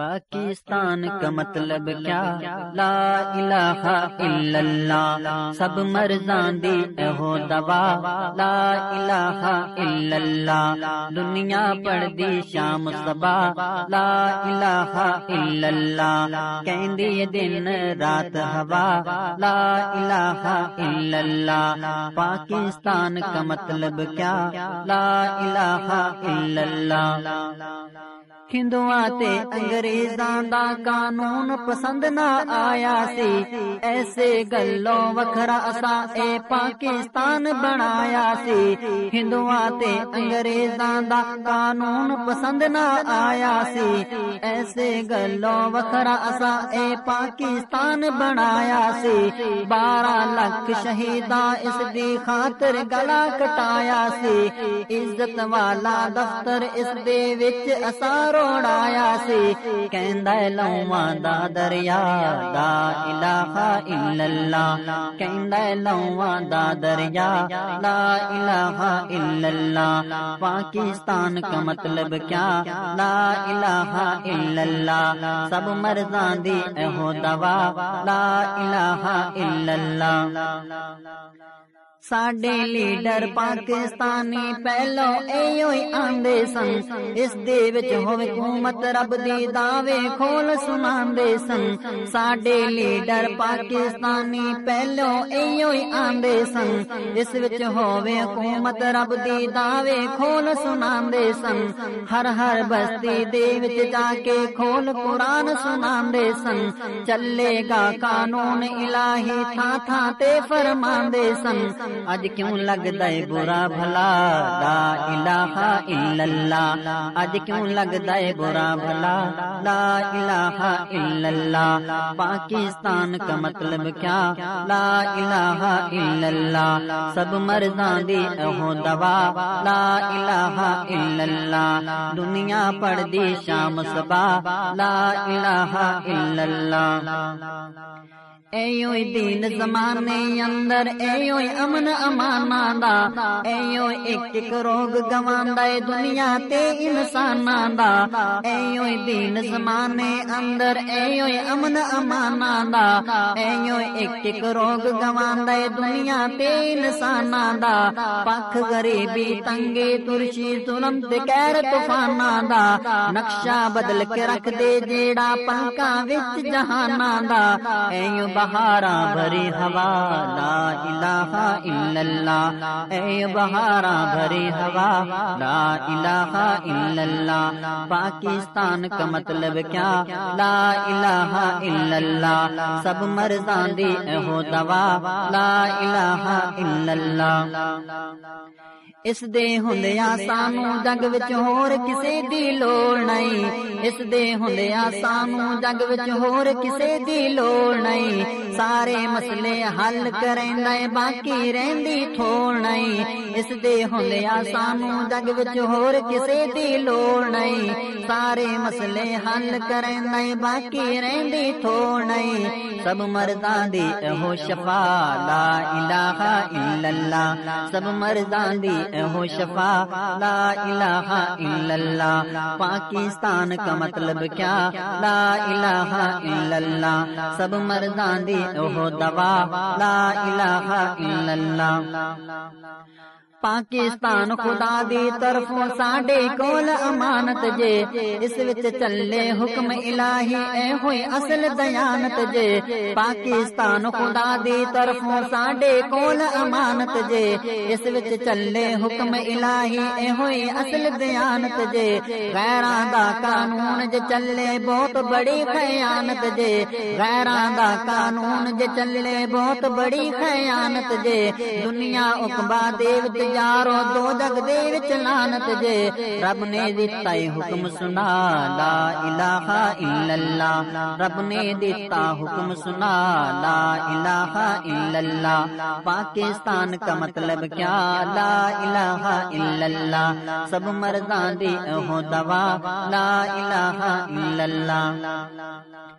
پاکستان کا مطلب کیا؟ لا الہ الا اللہ سب مرزان دی اہو دوا۔ لا الہ الا اللہ دنیا پڑھ دی شام صبا۔ لا الہ الا اللہ کہندی دن رات ہوا۔ لا الہ الا اللہ پاکستان کا مطلب کیا؟ لا الہ الا اللہ۔ ہندواں تے انگریزاں دا قانون پسند نہ آیا سی ایسے گلوں وکھرا اسا اے پاکستان بنایا سی ہندواں تے انگریزاں دا قانون پسند نہ آیا سی ایسے گلوں وکھرا اسا اے پاکستان بنایا سی بارہ لاکھ شہیداں اس دی خاطر گلا کٹایا سی عزت والا دفتر اس دے وچ اسارو روڑایا سی کہندا لواں دا دریا لا الہ الا اللہ کہندا لواں دا دریا لا الہ الا اللہ پاکستان کا مطلب کیا لا الہ الا اللہ سب مرزان دی اہو دوا لا الہ الا اللہ ساڈے لیڈر پاکستانی پہلو ایو آندے سن اس دے وچ ہوے حکومت رب دی دعوے کھول سناندے سن ساڈے لیڈر پاکستانی پہلو ایو آندے سن اس وچ ہوے حکومت رب دی دعوے کھول سناندے سن ہر ہر بستی دے وچ جا کے کھول قرآن سناندے سن چلے گا قانون الہی تھا تھا تے فرماندے سن اج کیوں لگتا ہے برا بھلا؟ لا الہ الا اللہ۔ اج کیوں لگتا ہے برا بھلا؟ لا الہ الا اللہ۔ پاکستان کا مطلب کیا؟ لا الہ الا اللہ۔ سب مرزان دی اہو دوا۔ لا الہ الا اللہ۔ دنیا پڑھ دی شام صبا لا الہ الا اللہ۔ ایو دین زمانے اندر ایو امن امان دا ایو ایک ایک روگ گواندا، اے دنیا تے انساناں دا ایو دین زمانے اندر ایو امن امان دا ایو ایک ایک روگ گواندا، اے دنیا تے انساناں دا پکھ غریبی تنگے، ترشی، ظلم تے قہر طوفاناں دا نقشہ بدل کے رکھ دے جیڑا پنکاں وچ جہاناں دا ایو بہارا بھری ہوا، لا الہ الا اللہ۔ اے بہارا بھری ہوا، لا الہ الا اللہ۔ پاکستان کا مطلب کیا؟ لا الہ الا اللہ۔ سب مرزان دی ہو دوا۔ لا الہ الا اللہ۔ اس دے ہندیا سانو جگ وچ ہور کسے دی لوڑ نہیں اس دے ہندیا سانو جگ وچ ہور کسے دی لوڑ نہیں سارے مسئلے حل کریندا اے باقی رہندی تھوڑ نہیں اس دے ہندیا سانو جگ وچ ہور کسے دی لوڑ نہیں سارے مسئلے حل کریندا اے باقی رہندی تھوڑ نہیں سب مردان دی اہو شفا لا الہ الا اللہ سب شفا، لا الہ الا اللہ۔ پاکستان کا مطلب کیا؟ لا الہ الا اللہ۔ سب مردان دی ہو دوا۔ لا الہ الا اللہ۔ پاکستان خدا دی طرفوں ساڈے کول امانت جے۔ اس وچ چلے حکم الہی اے ہوئی اصل دیانت جے۔ پاکستان خدا دی طرفوں ساڈے کول امانت جے۔ اس وچ چلے حکم الہی اے ہوئی اصل دیانت جے۔ غیراں دا قانون جے چلے بہت بڑی خیانت جے۔ غیراں دا قانون جے چلے بہت بڑی خیانت جے۔ دنیا اقبا دیوت یارو دو جگ دے وچ لعنت جے رب نے دتا حکم سنا لا الہ الا اللہ رب نے دتا حکم سنا لا الہ الا اللہ پاکستان کا مطلب کیا لا الہ الا اللہ سب مردان دی ہو دوا لا الہ الا اللہ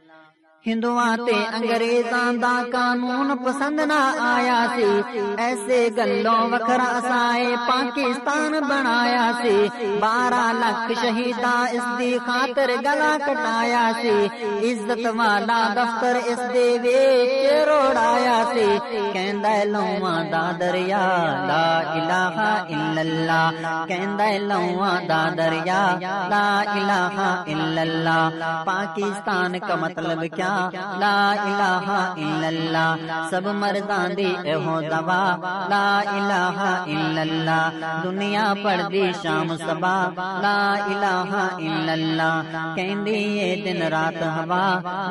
ہندواں تے انگریزاں دا قانون پسند نہ آیا سی۔ ایسے گلوں وکھرا اسائے پاکستان بنایا سی۔ بارہ لاکھ شہیداں اس دی خاطر گلا کٹایا سی۔ عزت والا دفتر اس دے وچ روڑایا سی۔ کہندا لواں دا دریا، لا الہ الا اللہ۔ کہندا لواں دا دریا، لا الہ الا اللہ۔ پاکستان کا مطلب کیا لا الہ الا اللہ سب مردان دی اہو دوا. لا الہ الا اللہ دنیا پڑھ دی شام سبا لا الہ الا اللہ کہندی یہ دن رات ہوا.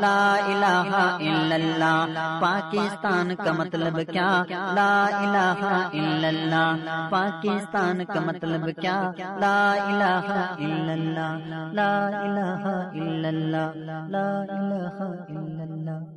لا الہ الا اللہ پاکستان کا مطلب کیا؟ لا الہ الا اللہ پاکستان کا مطلب کیا؟ لا الہ الا اللہ لا الہ الا اللہ لا الہ إلا